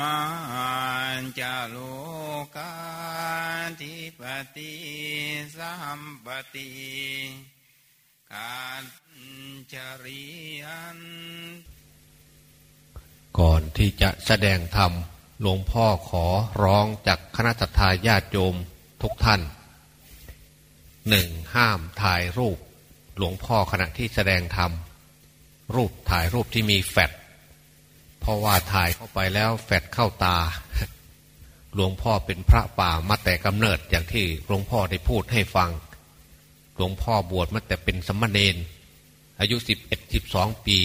มาจโลกาธิปติสัมปติกาจริยันก่อนที่จะแสดงธรรมหลวงพ่อขอร้องจากคณะทาญาติโยมทุกท่านหนึ่งห้ามถ่ายรูป หลวงพ่อขณะที่แสดงธรรมรูปถ่ายรูปที่มีแฟด ราะว่าถ่ายเข้าไปแล้วแฟดเข้าตา หลวงพ่อเป็นพระป่ามาแต่กำเนิดอย่างที่หลวงพ่อได้พูดให้ฟัง หลวงพ่อบวชมาแต่เป็นสมณเณรอายุสิบเอ็ดสิบสองปี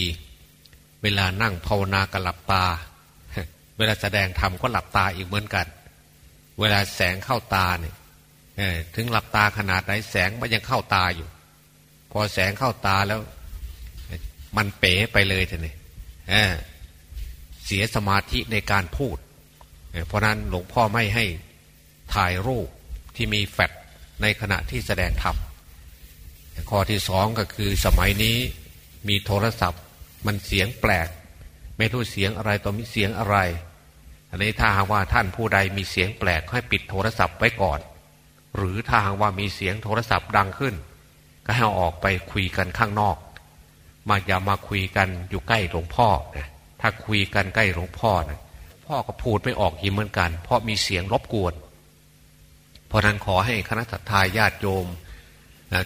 เวลานั่งภาวนากหลับตา เวลาแสดงธรรมก็หลับตาอีกเหมือนกัน เวลาแสงเข้าตาเนี่ยถึงหลับตาขนาดไหนแสงมันยังเข้าตาอยู่ พอแสงเข้าตาแล้ว มันเป๋ไปเลยท่านนี่ เสียสมาธิในการพูด เพราะนั้นหลวงพ่อไม่ให้ถ่ายรูปที่มีแฟดในขณะที่แสดงธรรมข้อที่สองก็คือสมัยนี้มีโทรศัพท์มันเสียงแปลก ไม่รู้เสียงอะไรต่อมีเสียงอะไร อันนี้ถ้าหากว่าท่านผู้ใดมีเสียงแปลกให้ปิดโทรศัพท์ไว้ก่อน หรือถ้าหากว่ามีเสียงโทรศัพท์ดังขึ้น ก็ให้ออกไปคุยกันข้างนอก มาอย่ามาคุยกันอยู่ใกล้หลวงพ่อนะ ถ้าคุยกันใกล้หลวงพ่อนะพ่อก็พูดไม่ออกอีกเหมือนกัน เพราะมีเสียงรบกวน เพราะนั้นขอให้คณะทาญาติโยม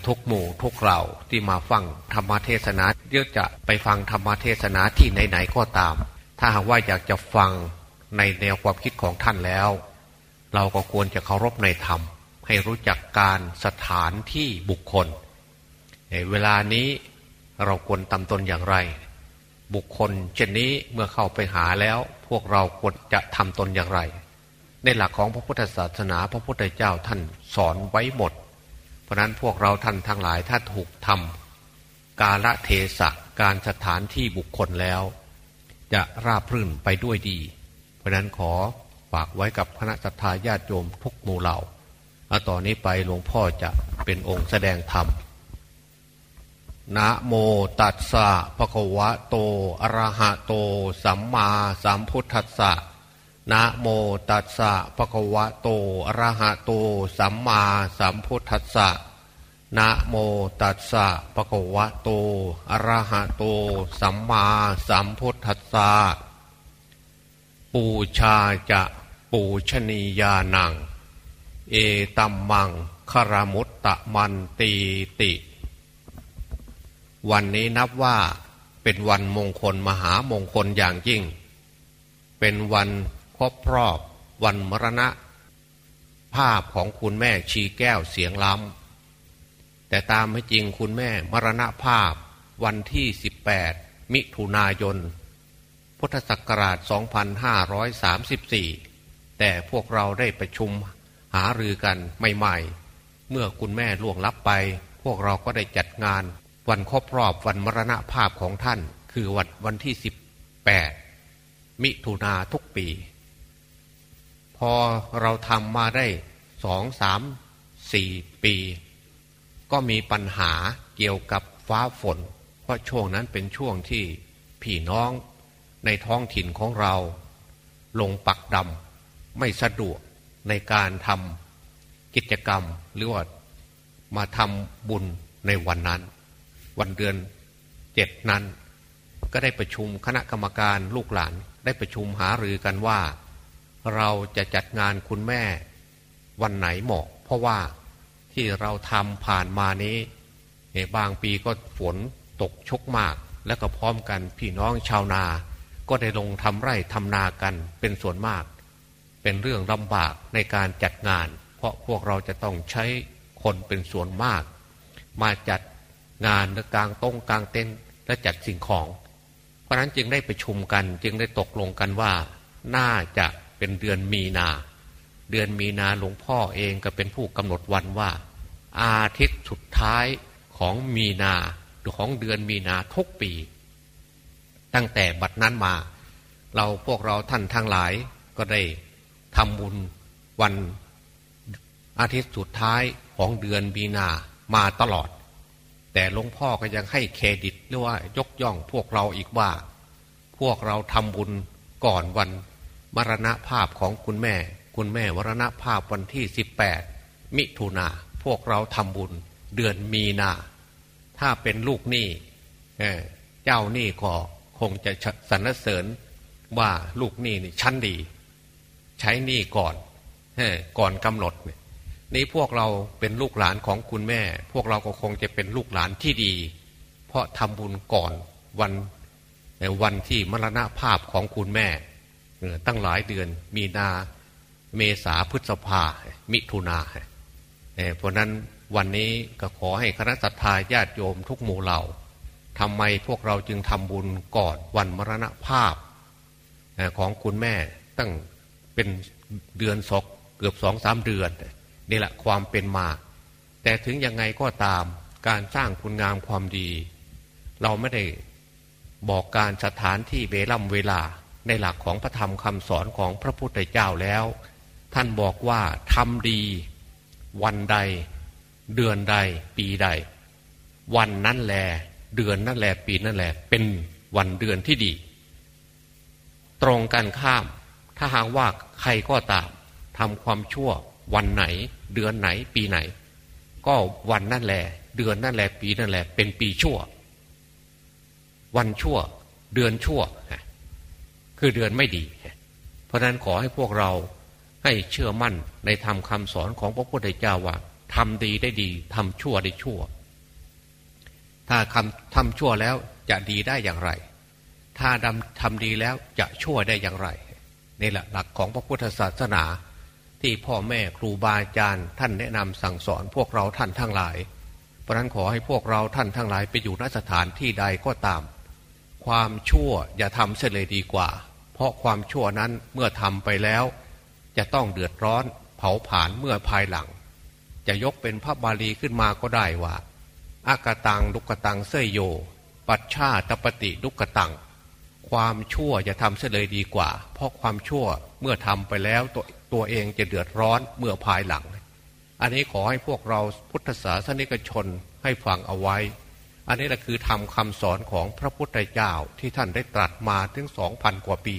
ทุกหมู่ทุกเราที่มาฟังธรรมเทศนาเดี๋ยวจะไปฟังธรรมเทศนาที่ไหนๆก็ตาม ถ้าหากว่าอยากจะฟังในแนวความคิดของท่านแล้ว เราก็ควรจะเคารพในธรรม ให้รู้จักการสถานที่บุคคลเวลานี้เราควรตำตนอย่างไร บุคคลเช่นนี้เมื่อเข้าไปหาแล้ว พวกเราควรจะทำตนอย่างไร ในหลักของพระพุทธศาสนาพระพุทธเจ้าท่านสอนไว้หมด เพราะนั้นพวกเราท่านทั้งหลายถ้าถูกทำกาละเทศะการสถานที่บุคคลแล้ว จะราบรื่นไปด้วยดี เพราะนั้นขอฝากไว้กับคณะสัตยาญาติโยมทุกหมู่เหล่าต่อนนี้ไปหลวงพ่อจะเป็นองค์แสดงธรรม นะโมตัสสะภะคะวะโตอะระหะโต สัมมาสัมพุทธัสสะนะโมตัสสะภะคะวะโตอะระหะโต สัมมาสัมพุทธัสสะนะโมตัสสะภะคะวะโตอะระหะโต สัมมาสัมพุทธัสสะปูชาจะปูชนียานัง เอตัมมังคารมุตตะมันตีติ วันนี้นับว่าเป็นวันมงคลมหามงคลอย่างยิ่ง เป็นวันครบรอบ วันมรณะ ภาพของคุณแม่ชีแก้วเสียงล้ำแต่ตามให้จริงคุณแม่มรณะภาพวันที่ 18 มิถุนายน พุทธศักราช 2534 แต่พวกเราได้ประชุมหารือกันใหม่ ๆ เมื่อคุณแม่ล่วงลับไป พวกเราก็ได้จัดงาน วันครบรอบวันมรณภาพของท่าน คือวันวันที่18มิถุนาทุกปี พอเราทำมาได้สองสามสี่ปี ก็มีปัญหาเกี่ยวกับฟ้าฝน เพราะช่วงนั้นเป็นช่วงที่พี่น้องในท้องถิ่นของเรา ลงปักดำไม่สะดวกในการทำกิจกรรมหรือว่ามาทำบุญในวันนั้น วันเดือนเจ็ดนั้น ก็ได้ประชุมคณะกรรมการลูกหลานได้ประชุมหารือกันว่า เราจะจัดงานคุณแม่วันไหนเหมาะ เพราะว่าที่เราทำผ่านมานี้บางปีก็ฝนตกชกมาก แล้วก็พร้อมกันพี่น้องชาวนา ก็ได้ลงทำไร่ทำนากันเป็นส่วนมาก เป็นเรื่องลำบากในการจัดงาน เพราะพวกเราจะต้องใช้คนเป็นส่วนมาก มาจัด งานและกลางต้งกลางเต้นและจัดสิ่งของ เพราะนั้นจึงได้ประชุมกัน จึงได้ตกลงกันว่า น่าจะเป็นเดือนมีนา เดือนมีนาหลวงพ่อเองก็เป็นผู้กำหนดวันว่า อาทิตย์สุดท้ายของมีนาหรือของเดือนมีนาทุกปี ตั้งแต่บัดนั้นมา เราพวกเราท่านทั้งหลายก็ได้ทำบุญวันอาทิตย์สุดท้ายของเดือนมีนามาตลอด แต่หลวงพ่อก็ยังให้เครดิตหรือว่ายกย่องพวกเราอีกว่า พวกเราทำบุญก่อนวันมรณภาพของคุณแม่ คุณแม่มรณภาพวันที่สิบแปดมิถุนาพวกเราทำบุญเดือนมีนา ถ้าเป็นลูกหนี้เจ้าหนี้ก็คงจะสรรเสริญว่าลูกหนี้นี่ชั้นดี ใช้หนี้ก่อนก่อนกำหนดนี่ พวกเราเป็นลูกหลานของคุณแม่ พวกเราก็คงจะเป็นลูกหลานที่ดี เพราะทำบุญก่อนวันในวันที่มรณภาพของคุณแม่ ตั้งหลายเดือนมีนาเมษาพฤษภา มิถุนาเพราะนั้นวันนี้ก็ขอให้คณะสัตยาญาติโยมทุกหมู่เหล่าทำไมพวกเราจึงทำบุญก่อนวันมรณภาพของคุณแม่ตั้งเป็นเดือนศกเกือบสองสามเดือน นี่แหละความเป็นมา แต่ถึงยังไงก็ตามการสร้างคุณงามความดี เราไม่ได้บอกการสถานที่เวล่ำเวลาในหลักของพระธรรมคำสอนของพระพุทธเจ้าแล้ว ท่านบอกว่าทำดี วันใด เดือนใด ปีใด วันนั้นแหลเดือนนั่นแหละปีนั่นแหละเป็นวันเดือนที่ดี ตรงกันข้าม ถ้าหากว่าใครก็ตามทำความชั่ว วันไหน เดือนไหน ปีไหน ก็วันนั่นแหละ เดือนนั่นแหละ ปีนั่นแหละ เป็นปีชั่ว วันชั่ว เดือนชั่ว คือเดือนไม่ดี เพราะนั้นขอให้พวกเราให้เชื่อมั่นในธรรมคาสอนของพระพุทธเจ้าว่าทำดีได้ดีทำชั่วได้ชั่ว ถ้าคำทำชั่วแล้วจะดีได้อย่างไร ถ้าดำทำดีแล้วจะชั่วได้อย่างไรนี่แหละหลักของพระพุทธศาสนา ที่พ่อแม่ครูบาอาจารย์ ท่านแนะนำสั่งสอนพวกเราท่านทั้งหลาย เพราะนั้นขอให้พวกเราท่านทั้งหลายไปอยู่ณสถานที่ใดก็ตาม ความชั่วอย่าทำเสียเลยดีกว่า เพราะความชั่วนั้นเมื่อทำไปแล้ว จะต้องเดือดร้อนเผาผลาญเมื่อภายหลัง จะยกเป็นพระบาลีขึ้นมาก็ได้ว่าอากตังลุกตังเสยโย ปัชชาตปฏิลุกตัง ความชั่วจะทำเสียเลยดีกว่า เพราะความชั่วเมื่อทำไปแล้วตัว ตัวเองจะเดือดร้อนเมื่อภายหลัง อันนี้ขอให้พวกเราพุทธศาสนิกชนให้ฟังเอาไว้ อันนี้แหละคือทำคำสอนของพระพุทธเจ้าที่ท่านได้ตรัสมาถึงสองพันกว่าปี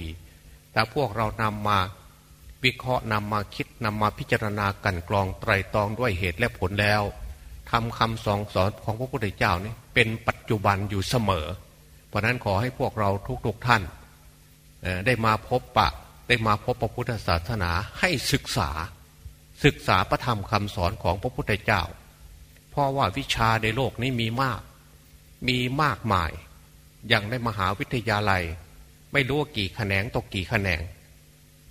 แต่พวกเรานำมาวิเคราะห์นำมาคิดนำมาพิจารณากันกรองไตรตรองด้วยเหตุและผลแล้วทำคำสอนสอนของพระพุทธเจ้านี่เป็นปัจจุบันอยู่เสมอ เพราะนั้นขอให้พวกเราทุกๆท่านได้มาพบปะ ได้มาพบพระพุทธศาสนาให้ศึกษา ศึกษาพระธรรมคำสอนของพระพุทธเจ้า เพราะว่าวิชาในโลกนี้มีมาก มีมากมาย อย่างในมหาวิทยาลัย ไม่รู้กี่แขนงตกกี่แขนง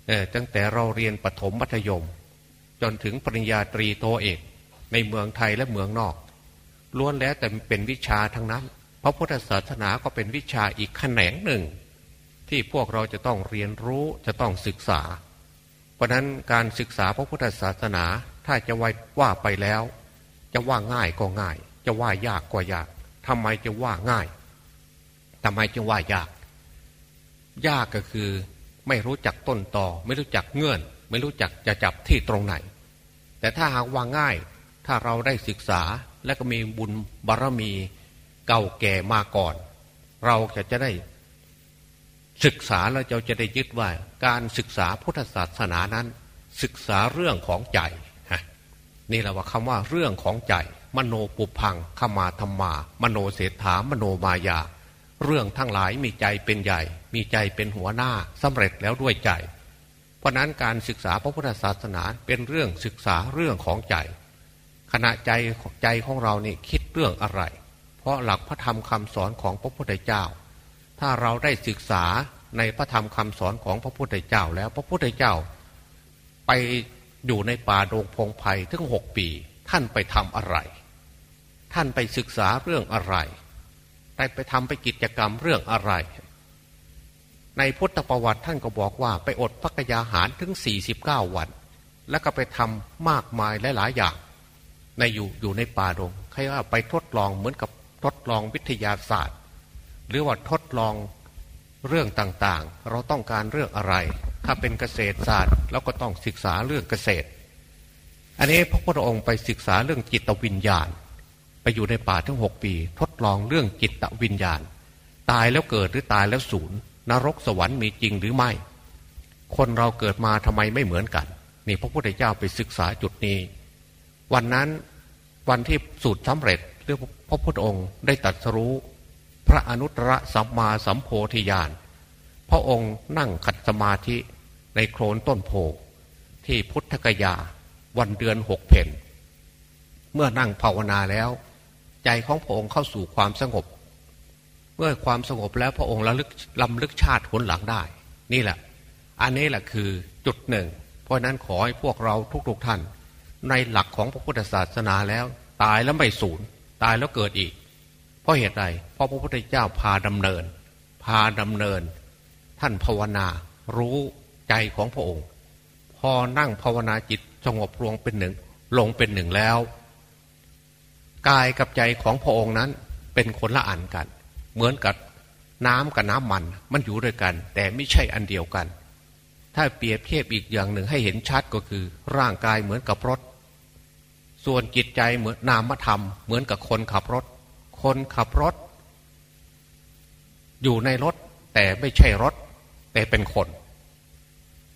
เออตั้งแต่เราเรียนปฐมมัธยม จนถึงปริญญาตรีโทเอกในเมืองไทยและเมืองนอกล้วนแล้วแต่เป็นวิชาทั้งนั้น พระพุทธศาสนาก็เป็นวิชาอีกแขนงหนึ่ง ที่พวกเราจะต้องเรียนรู้จะต้องศึกษา เพราะนั้นการศึกษาพระพุทธศาสนาถ้าจะว่าไปแล้ว จะว่าง่ายก็ง่าย จะว่ายากก็ยากทำไมจะว่าง่ายทำไมจะว่ายาก ยากก็คือไม่รู้จักต้นตอไม่รู้จักเงื่อน ไม่รู้จักจะจับที่ตรงไหน แต่ถ้าหากว่าง่าย ถ้าเราได้ศึกษาและก็มีบุญบารรมีเก่าแก่มาก่อน เราจะจะได้ ศึกษาแล้วเราจะได้ยึดว่า การศึกษาพุทธศาสนานั้น ศึกษาเรื่องของใจนี่แหละว่าคำว่าเรื่องของใจ มโนปุพังขมาธรรมา มโนเศรษฐามโนมายา เรื่องทั้งหลายมีใจเป็นใหญ่ มีใจเป็นหัวหน้าสำเร็จแล้วด้วยใจ เพราะนั้นการศึกษาพระพุทธศาสนาเป็นเรื่องศึกษาเรื่องของใจ ขณะใจใจของเรานี่คิดเรื่องอะไร เพราะหลักพระธรรมคำสอนของพระพุทธเจ้า ถ้าเราได้ศึกษาในพระธรรมคำสอนของพระพุทธเจ้าแล้วพระพุทธเจ้า ไปอยู่ในป่าโดงพงไพ่ถึงหกปี ท่านไปทำอะไร ท่านไปศึกษาเรื่องอะไรได้ไปทำไปกิจกรรมเรื่องอะไร ในพุทธประวัติท่านก็บอกว่าไปอดพักยาหารถึง 49 วัน แล้วก็ไปทำมากมายหลายๆอย่าง ในอยู่อยู่ในป่าดงใครว่าไปทดลองเหมือนกับทดลองวิทยาศาสตร์ หรือว่าทดลองเรื่องต่างๆ เราต้องการเรื่องอะไร ถ้าเป็นเกษตรศาสตร์เราก็ต้องศึกษาเรื่องเกษตร อันนี้พระพุทธองค์ไปศึกษาเรื่องจิตวิญญาณ ไปอยู่ในป่าทั้งหกปี ทดลองเรื่องจิตวิญญาณ ตายแล้วเกิดหรือตายแล้วสูญนรกสวรรค์มีจริงหรือไม่ คนเราเกิดมาทำไมไม่เหมือนกัน นี่พระพุทธเจ้าไปศึกษาจุดนี้ วันนั้นวันที่สูตรสำเร็จหรือพระพุทธองค์ได้ตัดสรู้ พระอนุตตรสัมมาสัมโพธิญาณพระองค์นั่งขัดสมาธิในโคลนต้นโพที่พุทธกยาวันเดือนหกเพนเมื่อนั่งภาวนาแล้ว ใจของพระองค์เข้าสู่ความสงบ เมื่อความสงบแล้วพระองค์ระลึกลำลึกชาติผลหลังได้ นี่แหละ อันนี้แหละคือจุดหนึ่ง เพราะนั้นขอให้พวกเราทุกๆทท่าน ในหลักของพระพุทธศาสนาแล้ว ตายแล้วไม่สูญตายแล้วเกิดอีก ราะเหตุใดเพราะพระพุทธเจ้าพาดำเนิน พาดำเนิน ท่านภาวนารู้ใจของพระองค์ พอนั่งภาวนาจิตสงบรวงเป็นหนึ่ง ลงเป็นหนึ่งแล้วกายกับใจของพระองค์นั้นเป็นคนละอันกัน เหมือนกับน้ำกับน้ำมันมันอยู่ด้วยกัน แต่ไม่ใช่อันเดียวกัน ถ้าเปรียบเทียบอีกอย่างหนึ่งให้เห็นชัดก็คือ ร่างกายเหมือนกับรถ ส่วนจิตใจเหมือนนามธรรม เหมือนกับคนขับรถ คนขับรถ อยู่ในรถ แต่ไม่ใช่รถ แต่เป็นคน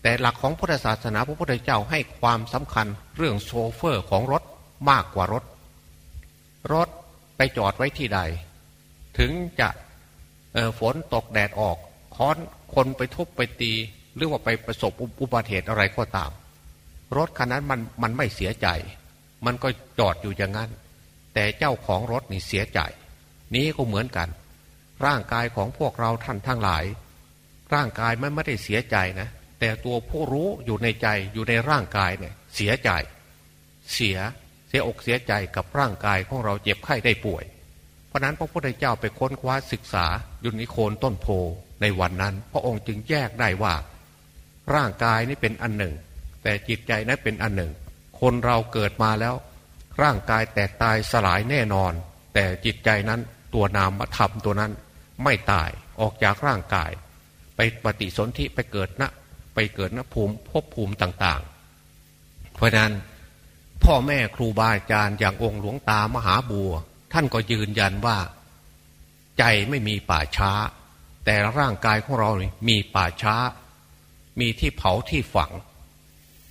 แต่หลักของพุทธศาสนาพระพุทธเจ้าให้ความสำคัญเรื่องโชเฟอร์ของรถมากกว่ารถ รถไปจอดไว้ที่ใด ถึงจะฝนตกแดดออกค้อนคนไปทุบไปตี หรือว่าไปประสบอุบัติเหตุอะไรก็ตาม รถคันนั้นมันมันไม่เสียใจ มันก็จอดอยู่อย่างนั้น แต่เจ้าของรถนี่เสียใจ นี้ก็เหมือนกัน ร่างกายของพวกเราท่านทั้งหลาย ร่างกายมันไม่ได้เสียใจนะ แต่ตัวผู้รู้อยู่ในใจอยู่ในร่างกายเนี่ยเสียใจ เสียเสียอกเสียใจกับร่างกายของเราเจ็บไข้ได้ป่วย เพราะนั้นพระพุทธเจ้าไปค้นคว้าศึกษายุนิโคนต้นโพในวันนั้น พระองค์จึงแยกได้ว่า ร่างกายนี่เป็นอันหนึ่ง แต่จิตใจนั้นเป็นอันหนึ่ง คนเราเกิดมาแล้ว ร่างกายแตกตายสลายแน่นอน แต่จิตใจนั้นตัวนามธรรมตัวนั้นไม่ตายออกจากร่างกาย ไปปฏิสนธิไปเกิดณไปเกิดณภูมิภพภูมิต่าง ๆ เพราะนั้นพ่อแม่ครูบาอาจารย์อย่างองค์หลวงตามหาบัว ท่านก็ยืนยันว่า ใจไม่มีป่าช้า แต่ร่างกายของเรามีป่าช้า มีที่เผาที่ฝัง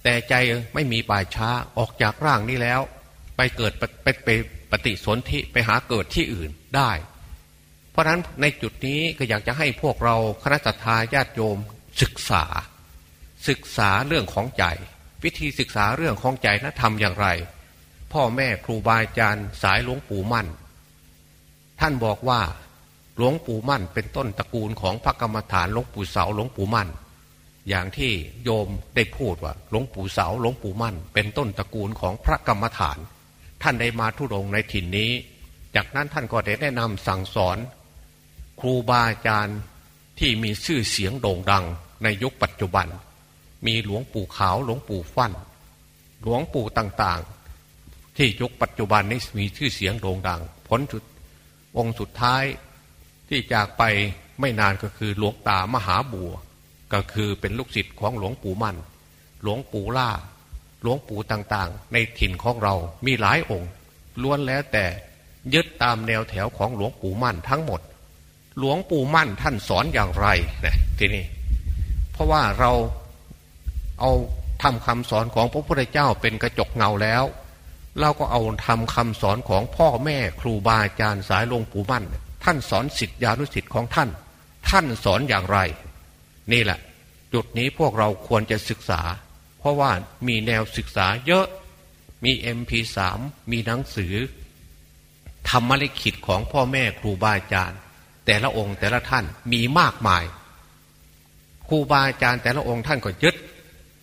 แต่ใจไม่มีป่าช้าออกจากร่างนี้แล้ว ไปเกิดไปไปปฏิสนธิไปหาเกิดที่อื่นได้ เพราะฉะนั้นในจุดนี้ก็อยากจะให้พวกเราคณะทาญาติโยมศึกษา ศึกษาเรื่องของใจ วิธีศึกษาเรื่องของใจนะทำอย่างไร พ่อแม่ครูบาอาจารย์สายหลวงปู่มั่น ท่านบอกว่าหลวงปู่มั่นเป็นต้นตระกูลของพระกรรมฐานหลวงปู่เสาหลวงปู่มั่น อย่างที่โยมได้พูดว่าหลวงปู่เสาหลวงปู่มั่น เป็นต้นตระกูลของพระกรรมฐาน ท่านได้มาทุดงในถิ่นนี้ จากนั้นท่านก็ได้แนะนำสั่งสอน ครูบาอาจารย์ที่มีชื่อเสียงโด่งดังในยุคปัจจุบัน มีหลวงปู่ขาวหลวงปู่ฟัน่น หลวงปู่ต่างๆ ที่ยุคปัจจุบันนี้มีชื่อเสียงโด่งดัง ผลสุดองค์สุดท้ายที่จากไปไม่นานก็คือหลวงตามหาบัว ก็คือเป็นลูกศิษย์ของหลวงปู่มั่น หลวงปู่ล่า หลวงปู่ต่างๆ ในถิ่นของเรามีหลายองค์ ล้วนแล้วแต่ยึดตามแนวแถวของหลวงปู่มั่นทั้งหมด หลวงปู่มั่นท่านสอนอย่างไรนะทีนี้เพราะว่าเราเอาทำคำสอนของพระพุทธเจ้าเป็นกระจกเงาแล้ว เราก็เอาทำคำสอนของพ่อแม่ครูบาอาจารย์สายหลวงปู่มั่น ท่านสอนสิทธิานุสิทธิ์ของท่าน ท่านสอนอย่างไร นี่แหละ จุดนี้พวกเราควรจะศึกษา เพราะว่ามีแนวศึกษาเยอะมี MP3 มีหนังสือธรรมลิขิตของพ่อแม่ครูบาอาจารย์ แต่ละองค์แต่ละท่านมีมากมาย ครูบาอาจารย์แต่ละองค์ท่านก็ยึด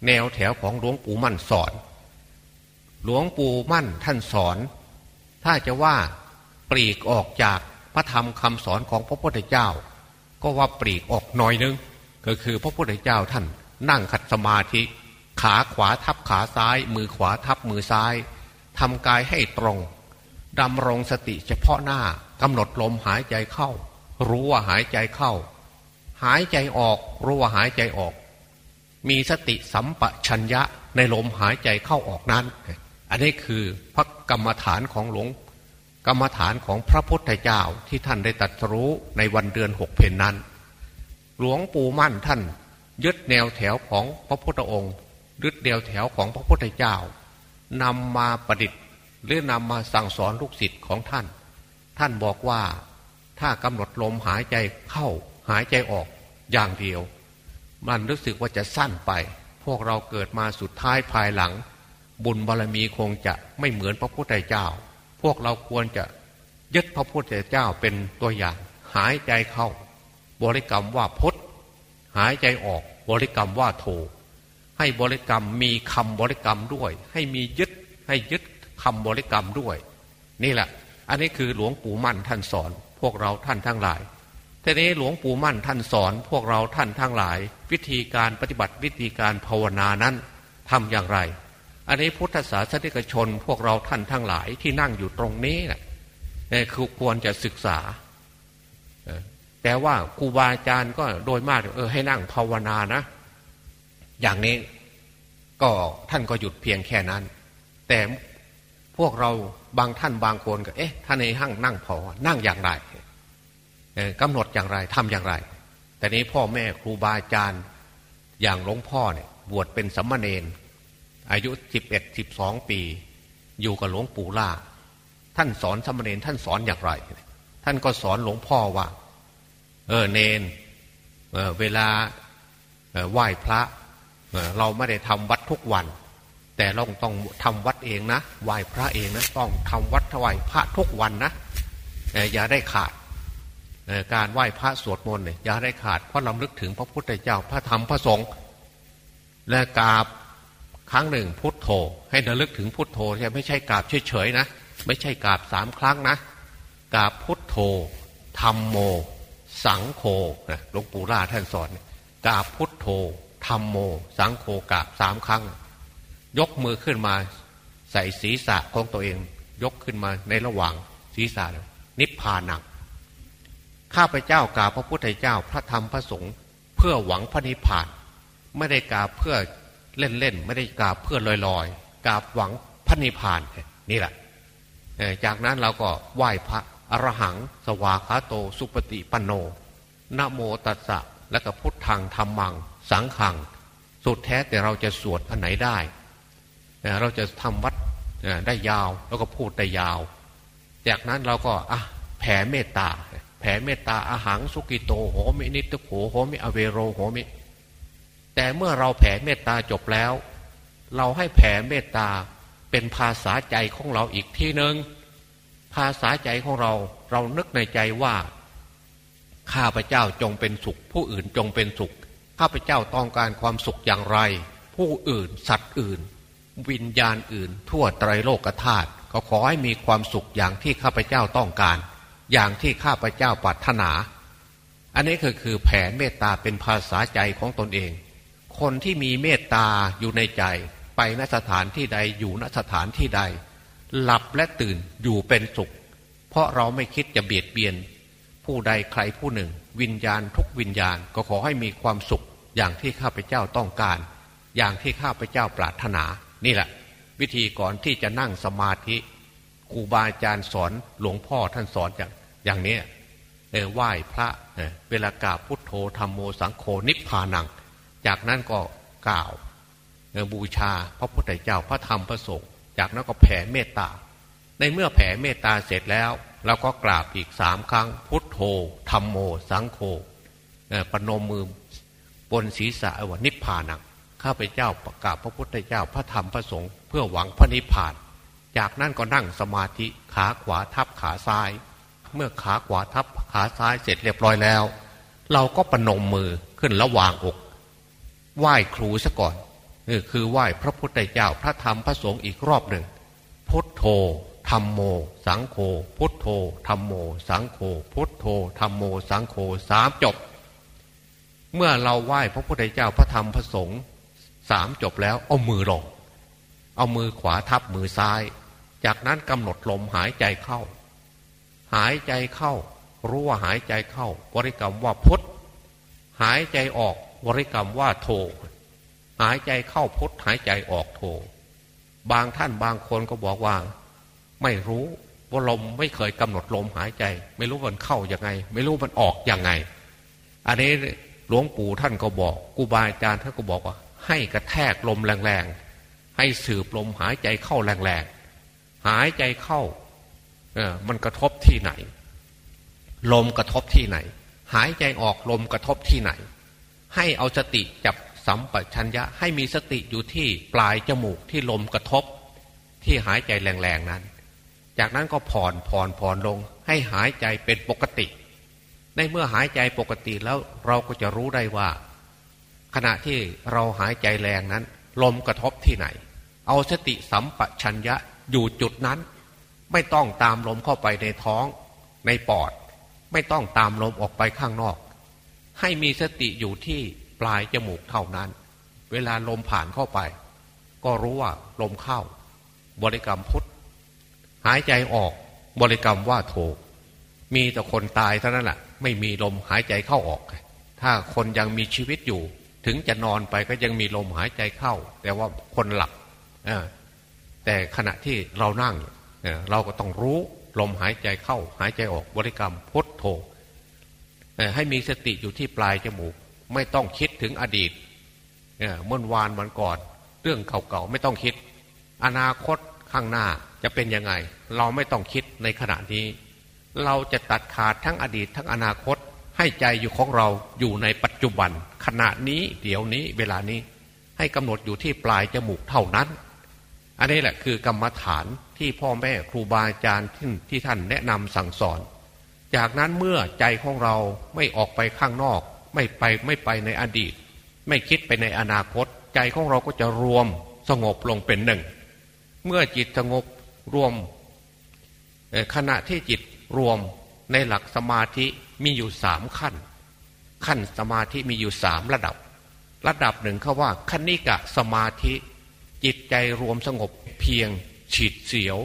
แนวแถวของหลวงปู่มั่นสอน หลวงปู่มั่นท่านสอน ถ้าจะว่าปลีกออกจากพระธรรมคำสอนของพระพุทธเจ้า ก็ว่าปลีกออกหน่อยนึง ก็คือพระพุทธเจ้าท่านนั่งขัดสมาธิ ขาขวาทับขาซ้าย มือขวาทับมือซ้ายทำกายให้ตรงดำรงสติเฉพาะหน้ากำหนดลมหายใจเข้า รู้ว่าหายใจเข้า หายใจออก รู้ว่าหายใจออก มีสติสัมปชัญญะในลมหายใจเข้าออกนั้น อันนี้คือพระกรรมฐานของหลวงกรรมฐานของพระพุทธเจ้าที่ท่านได้ตัดรู้ในวันเดือนหกเพนนั้น หลวงปู่มั่นท่าน ยึดแนวแถวของพระพุทธองค์ ยึดแนวแถวของพระพุทธเจ้านำมาประดิษฐ์ หรือนำมาสั่งสอนลูกศิษย์ของท่าน ท่านบอกว่าถ้ากำหนดลมหายใจเข้าหายใจออกอย่างเดียว มันรู้สึกว่าจะสั้นไป พวกเราเกิดมาสุดท้ายภายหลัง บุญบารรมีคงจะไม่เหมือนพระพุทธเจ้า พวกเราควรจะยึดพระพุทธเจ้าเป็นตัวอย่าง หายใจเข้า บริกรรมว่าพุทธหายใจออกบริกรรมว่าโท ให้บริกรรมมีคำบริกรรมด้วย ให้มียึดให้ยึดคำบริกรรมด้วย นี่แหละ อันนี้คือหลวงปู่มั่นท่านสอน พวกเราท่านทั้งหลายทีนี้หลวงปู่มั่นท่านสอน พวกเราท่านทั้งหลาย วิธีการปฏิบัติวิธีการภาวนานั้นทำอย่างไร อันนี้พุทธศาสนิกชน พวกเราท่านทั้งหลายที่นั่งอยู่ตรงนี้นะคือควรจะศึกษาแต่ว่าครูบาอาจารย์ก็โดยมากเออให้นั่งภาวนานะ อย่างนี้ก็ท่านก็หยุดเพียงแค่นั้น แต่พวกเราบางท่านบางคนก็เอ๊ะท่านในห้างนั่งพอนั่งอย่างไรกำหนดอย่างไรทำอย่างไร แต่นี้พ่อแม่ครูบาอาจารย์อย่างหลวงพ่อเนี่ยบวชเป็นสัมมาเนนอายุสิบเอ็ดสิบสองปี อยู่กับหลวงปู่ล่า ท่านสอนสัมมาเนนท่านสอนอย่างไร ท่านก็สอนหลวงพ่อว่า เออเนนเเวลาไหว้พระ เราไม่ได้ทำวัดทุกวัน แต่เราต้องทำวัดเองนะไหว้พระเองนะต้องทำวัดถวายพระทุกวันนะอย่าได้ขาดการไหว้พระสวดมนต์เนี่ยอย่าได้ขาดเพราะลำลึกถึงพระพุทธเจ้าพระธรรมพระสงฆ์และกราบครั้งหนึ่งพุทโธ ให้ระลึกถึงพุทโธใช่ไม่ใช่กราบเฉยๆนะ ไม่ใช่กราบสามครั้งนะกราบพุทโธธรรมโม สังโฆหลวงปู่ล่าท่านสอนกราบพุทโธ รมโม สังโฆกาบสามครั้ง ยกมือขึ้นมาใส่ศีรษะของตัวเอง ยกขึ้นมาในระหว่างศีรษะนิพพานังข้าพเจ้ากราบพระพุทธเจ้าพระธรรมพระสงฆ์เพื่อหวังพระนิพพาน ไม่ได้กราบเพื่อเล่นๆไม่ได้กราบเพื่อลอยๆกราบหวังพระนิพพานนี่แหละจากนั้นเราก็ไหว้พระอรหัง สวาคาโต สุปฏิปันโนนโมตัสสะและก็พุทธังธรรมังสังขัง สุดแท้แต่เราจะสวดอันไหนได้ เราจะทำวัดได้ยาวแล้วก็พูดได้ยาว จากนั้นเราก็อะแผ่เมตตา แผ่เมตตาอาหังสุกิโตโหมินิตโขโหมิอเวโรโหมิ แต่เมื่อเราแผ่เมตตาจบแล้ว เราให้แผ่เมตตาเป็นภาษาใจของเราอีกที่หนึ่งภาษาใจของเราเรานึกในใจว่า ข้าพเจ้าจงเป็นสุข ผู้อื่นจงเป็นสุข ข้าพเจ้าต้องการความสุขอย่างไร ผู้อื่นสัตว์อื่น วิญญาณอื่น ทั่วไตรโลกธาตุก็ขอให้มีความสุขอย่างที่ข้าพเจ้าต้องการ อย่างที่ข้าพเจ้าปรารถนา อันนี้คือคือแผ่เมตตาเป็นภาษาใจของตนเอง คนที่มีเมตตาอยู่ในใจ ไปณสถานที่ใดอยู่ณสถานที่ใด หลับและตื่นอยู่เป็นสุข เพราะเราไม่คิดจะเบียดเบียน ผู้ใดใครผู้หนึ่ง วิญญาณทุกวิญญาณก็ขอให้มีความสุข อย่างที่ข้าพเจ้าต้องการ อย่างที่ข้าพเจ้าปรารถนา นี่แหละ วิธีก่อนที่จะนั่งสมาธิครูบาอาจารย์สอนหลวงพ่อท่านสอนอย่างอย่างนี้เออไหว้พระเเวลากราบพุทโธธรรมโมสังโฆนิพพานัง จากนั้นก็กล่าวบูชาพระพุทธเจ้าพระธรรมพระสงฆ์จากนั้นก็แผ่เมตตา ในเมื่อแผ่เมตตาเสร็จแล้วเราก็กราบอีกสามครั้ง พุทโธธรรมโมสังโฆปนมมือ บนศีรษะว่านิพพานังข้าพเจ้าประกาศพระพุทธเจ้าพระธรรมพระสงฆ์เพื่อหวังพระนิพพาน จากนั้นก็นั่งสมาธิขาขวาทับขาซ้าย เมื่อขาขวาทับขาซ้ายเสร็จเรียบร้อยแล้ว เราก็ปนมมือขึ้นระหว่างอก ไหว้ครูซะก่อนคือไหว้พระพุทธเจ้าพระธรรมพระสงฆ์อีกรอบหนึ่งพุทโธธรรมโม สังโฆพุทโธธรรมโม สังโฆพุทโธธรรมโม สังโฆสามจบ เมื่อเราไหว้พระพุทธเจ้าพระธรรมพระสงฆ์สามจบแล้วเอามือลง เอามือขวาทับมือซ้าย จากนั้นกำหนดลมหายใจเข้า หายใจเข้า รู้ว่าหายใจเข้า บริกรรมว่าพุทหายใจออกบริกรรมว่าโธหายใจเข้าพุทหายใจออกโท บางท่านบางคนก็บอกว่า ไม่รู้ว่าลมไม่เคยกำหนดลมหายใจ ไม่รู้มันเข้ายังไง ไม่รู้มันออกยังไง อันนี้ หลวงปู่ท่านก็บอกกูบาอาจารย์ท่านก็บอกว่า ให้กระแทกลมแรงๆ ให้สืบลมหายใจเข้าแรงๆ หายใจเข้าเออมันกระทบที่ไหน ลมกระทบที่ไหน หายใจออกลมกระทบที่ไหน ให้เอาสติจับสัมปชัญญะให้มีสติอยู่ที่ปลายจมูกที่ลมกระทบ ที่หายใจแรงๆนั้น จากนั้นก็ผ่อนผ่อนผ่อนลง ให้หายใจเป็นปกติ ในเมื่อหายใจปกติแล้วเราก็จะรู้ได้ว่า ขณะที่เราหายใจแรงนั้น ลมกระทบที่ไหน เอาสติสัมปชัญญะอยู่จุดนั้น ไม่ต้องตามลมเข้าไปในท้องในปอด ไม่ต้องตามลมออกไปข้างนอก ให้มีสติอยู่ที่ปลายจมูกเท่านั้น เวลาลมผ่านเข้าไป ก็รู้ว่าลมเข้า บริกรรมพุทธหายใจออกบริกรรมว่าโทมีแต่คนตายเท่านั้นแหละ ไม่มีลมหายใจเข้าออก ถ้าคนยังมีชีวิตอยู่ ถึงจะนอนไปก็ยังมีลมหายใจเข้า แต่ว่าคนหลับแต่ขณะที่เรานั่งเราก็ต้องรู้ลมหายใจเข้า หายใจออกบริกรรมพุทโธให้มีสติอยู่ที่ปลายจมูก ไม่ต้องคิดถึงอดีตเมื่อวานวันก่อน เรื่องเก่าๆไม่ต้องคิด อนาคตข้างหน้าจะเป็นยังไง เราไม่ต้องคิดในขณะนี้ เราจะตัดขาดทั้งอดีตทั้งอนาคตให้ใจอยู่ของเราอยู่ในปัจจุบัน ขณะนี้เดี๋ยวนี้เวลานี้ให้กำหนดอยู่ที่ปลายจมูกเท่านั้น อันนี้แหละคือกรรมฐานที่พ่อแม่ครูบาอาจารย์ที่ที่ท่านแนะนำสั่งสอน จากนั้นเมื่อใจของเราไม่ออกไปข้างนอก ไม่ไปไม่ไปในอดีต ไม่คิดไปในอนาคต ใจของเราก็จะรวมสงบลงเป็นหนึ่ง เมื่อจิตสงบรวมขณะที่จิต รวมในหลักสมาธิมีอยู่สามขั้น ขั้นสมาธิมีอยู่สามระดับ ระดับหนึ่งเขาว่าคณิกะสมาธิจิตใจรวมสงบเพียงฉีดเสียว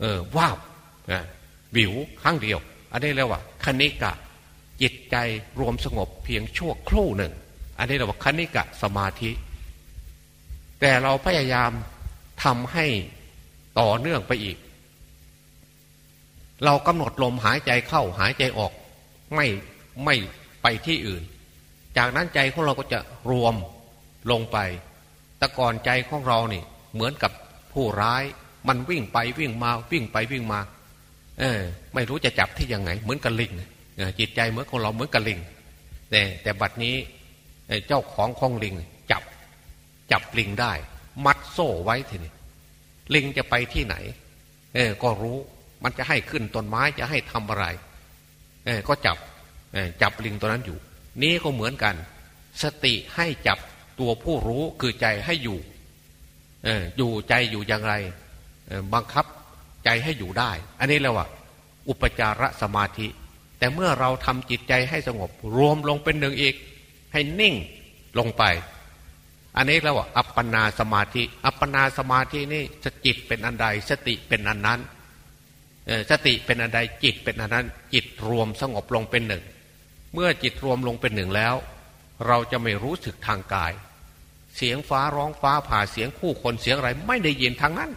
เออว้าบวิวครั้งเดียว อันนี้เรียกว่าคณิกะ จิตใจรวมสงบเพียงชั่วครู่หนึ่ง อันนี้เรียกว่าคณิกะสมาธิ แต่เราพยายามทำให้ต่อเนื่องไปอีก เรากำหนดลมหายใจเข้าหายใจออก ไม่ไม่ไปที่อื่น จากนั้นใจของเราก็จะรวมลงไป แต่ก่อนใจของเราเนี่เหมือนกับผู้ร้ายมันวิ่งไปวิ่งมาวิ่งไปวิ่งมา เออ ไม่รู้จะจับที่ยังไง เหมือนกับลิงจิตใจเหมือนของเราเหมือนกับลิงแต่แต่บัดนี้เจ้าของของลิงจับ จับลิงได้ มัดโซ่ไว้ทีนี้ลิงจะไปที่ไหน เออ ก็รู้ มันจะให้ขึ้นต้นไม้จะให้ทำอะไรเอก็จับจับลิงตัวนั้นอยู่ นี่ก็เหมือนกัน สติให้จับตัวผู้รู้คือใจให้อยู่อยู่ใจอยู่อย่างไรบังคับใจให้อยู่ได้ อันนี้เรียกว่า อุปจารสมาธิ แต่เมื่อเราทำจิตใจให้สงบ รวมลงเป็นหนึ่งอีก ให้นิ่งลงไป อันนี้เรียกว่าอัปปนาสมาธิ อัปปนาสมาธินี่สจิตเป็นอันใด สติเป็นอันนั้น สติเป็นอันใดจิตเป็นอันนั้นจิตรวมสงบลงเป็นหนึ่ง เมื่อจิตรวมลงเป็นหนึ่งแล้ว เราจะไม่รู้สึกทางกาย เสียงฟ้าร้องฟ้าผ่าเสียงคู่คนเสียงอะไรไม่ได้ยินทางนั้น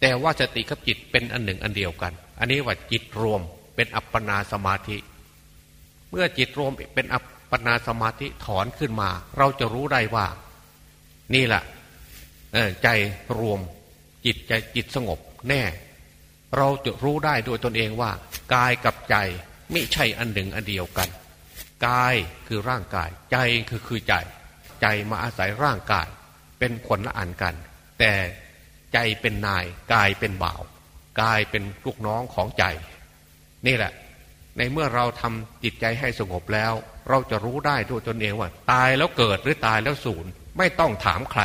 แต่ว่าสติกับจิตเป็นอันหนึ่งอันเดียวกัน อันนี้ว่าจิตรวมเป็นอัปปนาสมาธิ เมื่อจิตรวมเป็นอัปปนาสมาธิถอนขึ้นมา เราจะรู้ได้ว่า นี่แหละใจรวมจิตใจจิตสงบแน่ เราจะรู้ได้โดยตนเองว่า กายกับใจไม่ใช่อันหนึ่งอันเดียวกัน กายคือร่างกาย ใจคือคือใจ ใจมาอาศัยร่างกาย เป็นคนละอันกัน แต่ใจเป็นนาย กายเป็นบ่าว กายเป็นลูกน้องของใจ นี่แหละ ในเมื่อเราทำจิตใจให้สงบแล้ว เราจะรู้ได้ด้วยตนเองว่า ตายแล้วเกิดหรือตายแล้วสูญไม่ต้องถามใคร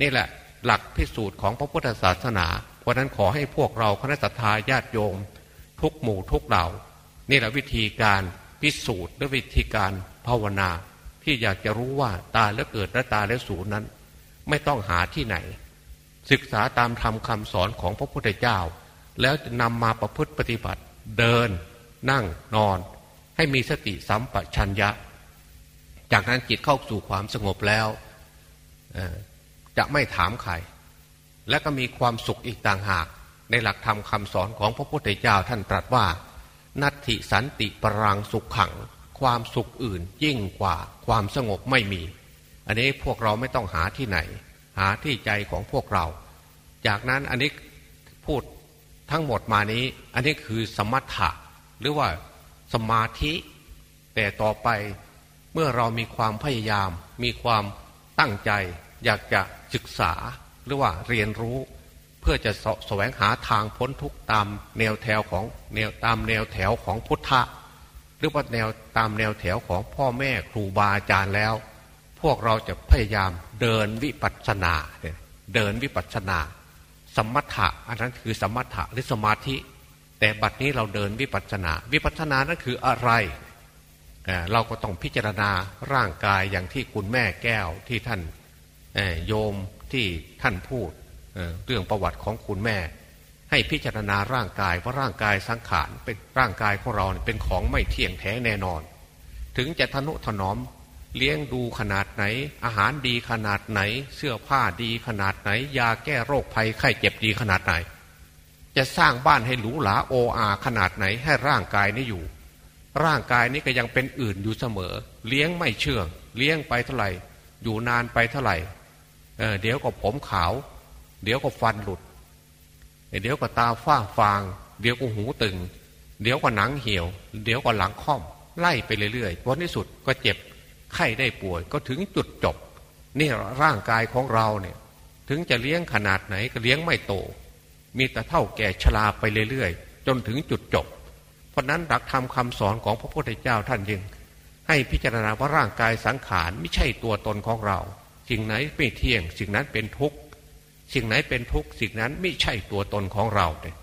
นี่แหละ หลักพิสูจน์ของพระพุทธศาสนา ราะนั้นขอให้พวกเราคณะสัตยาญาติโยม ทุกหมู่ทุกเหล่านี่แหละวิธีการพิสูจน์และวิธีการภาวนา ที่อยากจะรู้ว่าตายแล้วเกิดและตายแล้วสูญนั้น ไม่ต้องหาที่ไหน ศึกษาตามธรรมคาสอนของพระพุทธเจ้า แล้วจะนำมาประพฤติปฏิบัติ เดิน นั่งนอน ให้มีสติสัมปชัญญะ จากนั้นจิตเข้าสู่ความสงบแล้วจะไม่ถามใคร และก็มีความสุขอีกต่างหาก ในหลักธรรมคาสอนของพระพุทธเจ้าท่านตรัสว่า นัตถิสันติปรังสุขขัง ความสุขอื่นยิ่งกว่าความสงบไม่มี อันนี้พวกเราไม่ต้องหาที่ไหน หาที่ใจของพวกเรา จากนั้นอันนี้พูดทั้งหมดมานี้ อันนี้คือสมถะหรือว่าสมาธิ แต่ต่อไปเมื่อเรามีความพยายาม มีความตั้งใจ อยากจะศึกษา หรือว่าเรียนรู้เพื่อจะสแสวงหาทางพ้นทุกตามแนวแถวของแนวตามแนวแถวของพุทธะหรือว่าแนวตามแนวแถวของพ่อแม่ครูบาอาจารย์แล้ว พวกเราจะพยายามเดินวิปัสสนาเดินวิปัสสนา สมถะอันนั้นคือสมถะหรือสมาธิ แต่บัดนี้เราเดินวิปัสสนา วิปัสสนานั้นคืออะไรเราก็ต้องพิจารณาร่างกายอย่างที่คุณแม่แก้วที่ท่านโยม ที่ท่านพูดเรื่องประวัติของคุณแม่ ให้พิจารณาร่างกายว่าร่างกายสังขารเป็นร่างกายของเราเป็นของไม่เที่ยงแท้แน่นอน ถึงจะทนุถนอมเลี้ยงดูขนาดไหน อาหารดีขนาดไหน เสื้อผ้าดีขนาดไหน ยาแก้โรคภัยไข้เจ็บดีขนาดไหน จะสร้างบ้านให้หรูหราโออาขนาดไหนให้ร่างกายนี้อยู่ ร่างกายนี้ก็ยังเป็นอื่นอยู่เสมอ เลี้ยงไม่เชื่อง เลี้ยงไปเท่าไหร่ อยู่นานไปเท่าไหร่ เเดี๋ยวก็ผมขาว เดี๋ยวก็ฟันหลุด เดี๋ยวก็ตาฝ้าฟาง เดี๋ยวก็หูตึง เดี๋ยวก็หนังเหี่ยว เดี๋ยวก็หลังค่อม ไล่ไปเรื่อยๆวันที่สุดก็เจ็บไข้ได้ป่วย ก็ถึงจุดจบ นี่ร่างกายของเราเนี่ย ถึงจะเลี้ยงขนาดไหนก็เลี้ยงไม่โต มีแต่เท่าแก่ชราไปเรื่อยๆ จนถึงจุดจบ เพราะนั้นหลักธรรมคาสอนของพระพุทธเจ้าท่านยังให้พิจารณาว่าร่างกายสังขารไม่ใช่ตัวตนของเรา สิ่งไหนไม่เที่ยง สิ่งนั้นเป็นทุกข์สิ่งไหนเป็นทุกข์สิ่งนั้นไม่ใช่ตัวตนของเราเนี่ย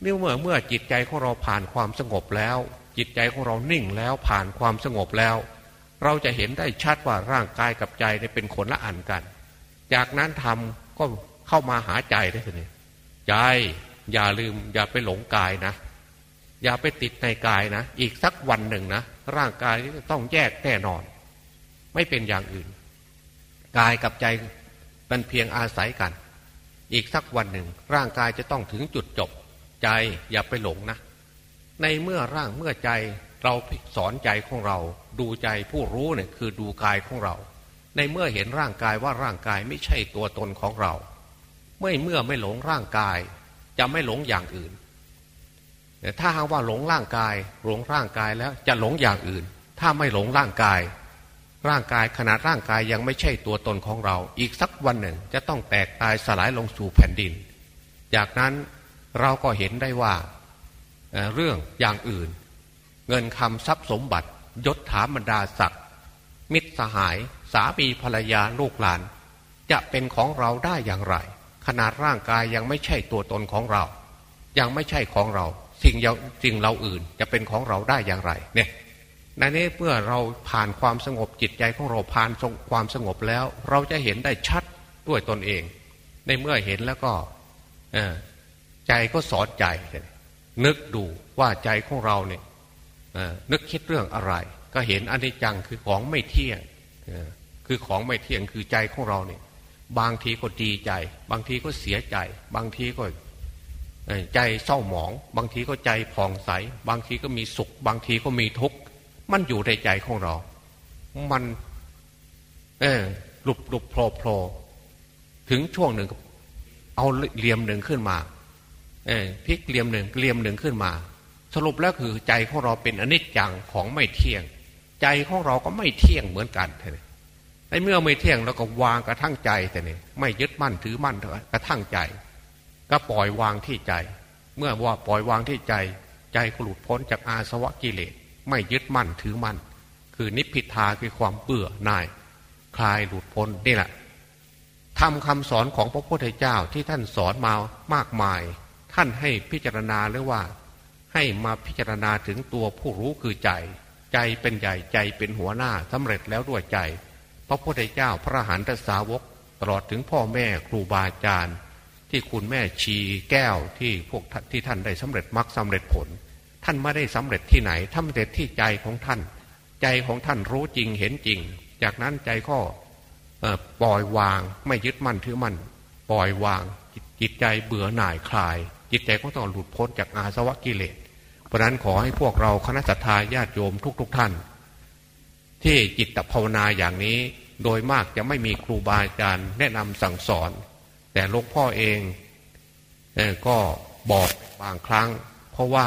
เมื่อเมื่อจิตใจของเราผ่านความสงบแล้ว จิตใจของเรานิ่งแล้วผ่านความสงบแล้ว เราจะเห็นได้ชัดว่าร่างกายกับใจเนี่ยเป็นคนละอันกัน จากนั้นทำก็เข้ามาหาใจได้เลยใจอย่าลืมอย่าไปหลงกายนะ อย่าไปติดในกายนะ อีกสักวันหนึ่งนะ ร่างกายต้องแยกแน่นอน ไม่เป็นอย่างอื่น กายกับใจเป็นเพียงอาศัยกัน อีกสักวันหนึ่ง ร่างกายจะต้องถึงจุดจบ ใจอย่าไปหลงนะ ในเมื่อร่างเมื่อใจเราสอนใจของเรา ดูใจผู้รู้เนี่ยคือดูกายของเรา ในเมื่อเห็นร่างกายว่าร่างกายไม่ใช่ตัวตนของเราเมื่อเมื่อไม่หลงร่างกาย จะไม่หลงอย่างอื่นแต่ถ้าหากว่าหลงร่างกาย หลงร่างกายแล้วจะหลงอย่างอื่น ถ้าไม่หลงร่างกาย ร่างกายขนาดร่างกายยังไม่ใช่ตัวตนของเรา อีกสักวันหนึ่งจะต้องแตกตายสลายลงสู่แผ่นดิน จากนั้นเราก็เห็นได้ว่าเเรื่องอย่างอื่น เงินคำทรัพย์สมบัติยศถาบรรดาศักดิ์มิตรสหาย สามีภรรยาลูกหลาน จะเป็นของเราได้อย่างไร ขนาดร่างกายยังไม่ใช่ตัวตนของเรา ยังไม่ใช่ของเรา สิ่งสิ่งเราอื่นจะเป็นของเราได้อย่างไรเนี่ย ในนี้เมื่อเราผ่านความสงบจิตใจของเราผ่านความสงบแล้ว เราจะเห็นได้ชัดด้วยตนเอง ในเมื่อเห็นแล้วก็ใจก็สอนใจนึกดูว่าใจของเราเนี่ยนึกคิดเรื่องอะไร ก็เห็นอนิจจังคือของไม่เที่ยงคือของไม่เที่ยงคือใจของเราเนี่ย บางทีก็ดีใจ บางทีก็เสียใจ บางทีก็ใจเศร้าหมอง บางทีก็ใจผ่องใส บางทีก็มีสุข บางทีก็มีทุกข์ มันอยู่ในใจของเรา มัน เออหลุบหลุบโผล่โผล่ถึงช่วงหนึ่ง เอาเหลี่ยมหนึ่งขึ้นมา เออพลิกเหลี่ยมหนึ่งเหลี่ยมหนึ่งขึ้นมา สรุปแล้วคือใจของเราเป็นอนิจจังของไม่เที่ยง ใจของเราก็ไม่เที่ยงเหมือนกันเลยไอ้เมื่อไม่เที่ยงเราก็วางกระทั่งใจแต่เนี่ยไม่ยึดมั่นถือมั่นกระทั่งใจ ก็ปล่อยวางที่ใจ เมื่อว่าปล่อยวางที่ใจ ใจก็หลุดพ้นจากอาสวะกิเลส ไม่ยึดมั่นถือมั่น คือนิพพิทาคือความเบื่อหน่าย คลายหลุดพ้นนี่แหละทำคำสอนของพระพุทธเจ้าที่ท่านสอนมามากมาย ท่านให้พิจารณาหรือว่า ให้มาพิจารณาถึงตัวผู้รู้คือใจ ใจเป็นใหญ่ใจเป็นหัวหน้าสำเร็จแล้วด้วยใจ พระพุทธเจ้าพระหันตสาวก ตลอดถึงพ่อแม่ครูบาอาจารย์ ที่คุณแม่ชีแก้วที่พวกที่ท่านได้สำเร็จมรรคสาเร็จผล ท่านไม่ได้สำเร็จที่ไหนท่านสำเร็จที่ใจของท่าน ใจของท่านรู้จริงเห็นจริง จากนั้นใจก็ปล่อยวางไม่ยึดมั่นถือมั่นปล่อยวางจิตใจเบื่อหน่ายคลาย จิตใจก็ต้องหลุดพ้นจากอาสวะกิเลส เพราะนั้นขอให้พวกเราคณะสัตยาญาติโยมทุกๆทท่าน ที่จิตภาวนาอย่างนี้โดยมากจะไม่มีครูบาอาจารย์แนะนำสั่งสอน แต่ลวงพ่อเองก็บอกบางครั้ง เพราะว่า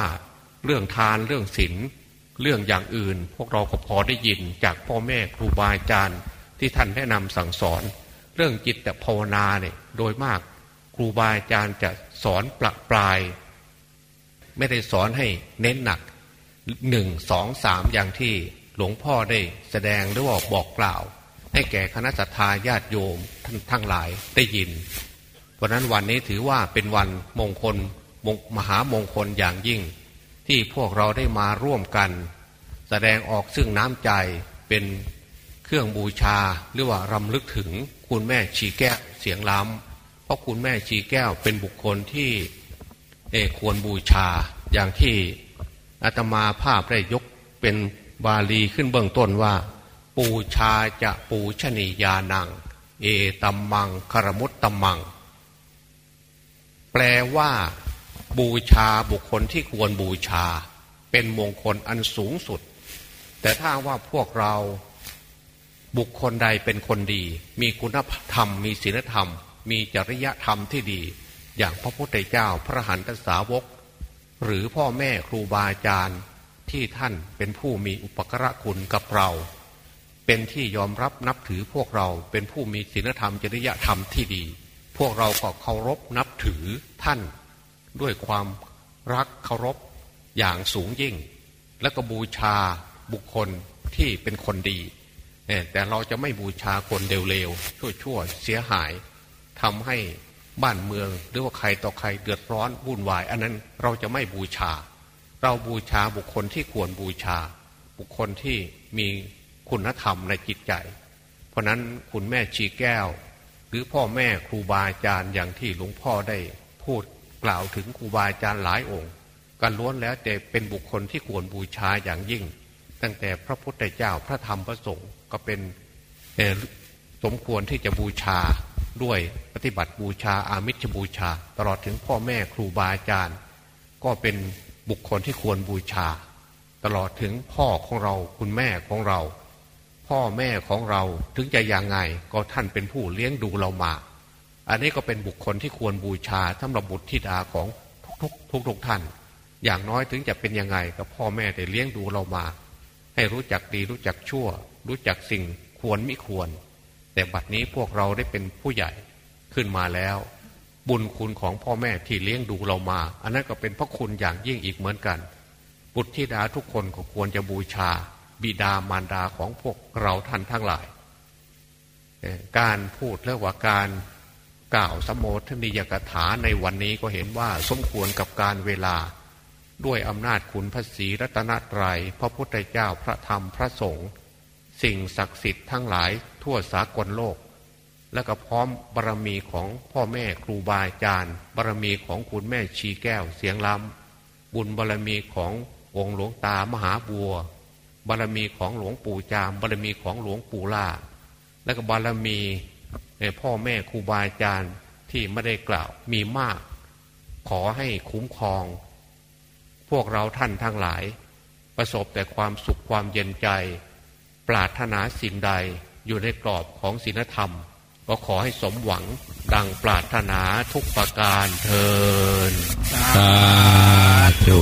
เรื่องทานเรื่องศีลเรื่องอย่างอื่น พวกเราก็พอได้ยินจากพ่อแม่ครูบาอาจารย์ที่ท่านแนะนำสั่งสอน เรื่องจิตภาวนาเนี่ยโดยมากครูบาอาจารย์จะสอนปละปลาย ไม่ได้สอนให้เน้นหนักหนึ่งสองสามอย่างที่หลวงพ่อได้แสดงหรือว่าบอกกล่าว ให้แก่คณะสัตยาญาติโยมท่านทั้งหลายได้ยิน เพราะนั้นวันนี้ถือว่าเป็นวันมงคลมหามงคลอย่างยิ่ง ที่พวกเราได้มาร่วมกัน แสดงออกซึ่งน้ำใจเป็นเครื่องบูชาหรือว่ารำลึกถึงคุณแม่ชีแก้วเสียงล้ำเพราะคุณแม่ชีแก้วเป็นบุคคลที่เอควรบูชาอย่างที่อาตมาภาพได้ยกเป็นบาลีขึ้นเบื้องต้นว่า ปูชาจะปูชนียานัง เอตัมมังคารมุตตัมมัง แปลว่า บูชาบุคคลที่ควรบูชา เป็นมงคลอันสูงสุด แต่ถ้าว่าพวกเราบุคคลใดเป็นคนดี มีคุณธรรม มีศีลธรรม มีจริยธรรมที่ดี อย่างพระพุทธเจ้าพระหันตสาวก หรือพ่อแม่ครูบาอาจารย์ที่ท่านเป็นผู้มีอุปกระคุณกับเรา เป็นที่ยอมรับนับถือพวกเราเป็นผู้มีศีลธรรมจริยธรรมที่ดี พวกเราก็เคารพนับถือท่าน ด้วยความรักเคารพอย่างสูงยิ่ง และก็บูชาบุคคลที่เป็นคนดีแต่เราจะไม่บูชาคนเร็วๆชั่วๆเสียหายทำให้บ้านเมืองหรือว่าใครต่อใครเดือดร้อนวุ่นวาย อันนั้นเราจะไม่บูชา เราบูชาบุคคลที่ควรบูชา บุคคลที่มีคุณธรรมในจิตใจ เพราะนั้นคุณแม่ชีแก้ว หรือพ่อแม่ครูบาอาจารย์อย่างที่หลวงพ่อได้พูด กล่าวถึงครูบาอาจารย์หลายองค์กันล้วนแล้วแต่เป็นบุคคลที่ควรบูชาอย่างยิ่ง ตั้งแต่พระพุทธเจ้าพระธรรมพระสงฆ์ก็เป็นสมควรที่จะบูชาด้วยปฏิบัติบูชาอามิชบูชา ตลอดถึงพ่อแม่ครูบาอาจารย์ ก็เป็นบุคคลที่ควรบูชา ตลอดถึงพ่อของเราคุณแม่ของเรา พ่อแม่ของเราถึงจะยังไงก็ท่านเป็นผู้เลี้ยงดูเรามา อันนี้ก็เป็นบุคคลที่ควรบูชาสำหรับบุตรธิดาของทุกๆทุกทุกท่าน อย่างน้อยถึงจะเป็นยังไงกับพ่อแม่ได้เลี้ยงดูเรามา ให้รู้จักดีรู้จักชั่ว รู้จักสิ่งควรไม่ควร แต่บัดนี้พวกเราได้เป็นผู้ใหญ่ขึ้นมาแล้ว บุญคุณของพ่อแม่ที่เลี้ยงดูเรามา อันนั้นก็เป็นพระคุณอย่างยิ่งอีกเหมือนกัน บุตรธิดาทุกคนก็ควรจะบูชา บิดามารดาของพวกเราท่านทั้งหลาย การพูดเรื่องว่าการ กล่าวสมโภชนิยกถาในวันนี้ก็เห็นว่าสมควรกับการเวลา ด้วยอำนาจคุณพระศรีรัตนตรยัยพระพุทธเจ้าพระธรรมพระสงฆ์สิ่งศักดิ์สิทธิ์ทั้งหลายทั่วสากลโลก แล้วก็พร้อมบารรมีของพ่อแม่ครูบาอาจารย์บารรมีของคุณแม่ชีแก้วเสียงลำบุญบารรมีขององค์หลวงตามหาบัว บารรมีของหลวงปู่จาม บารรมีของหลวงปู่ล่าและก็บารรมี พ่อแม่ครูบาอาจารย์ที่ไม่ได้กล่าวมีมาก ขอให้คุ้มครอง พวกเราท่านทั้งหลาย ประสบแต่ความสุขความเย็นใจ ปรารถนาสิ่งใดอยู่ในกรอบของศีลธรรม ก็ขอให้สมหวังดังปรารถนาทุกประการเทินสาธุ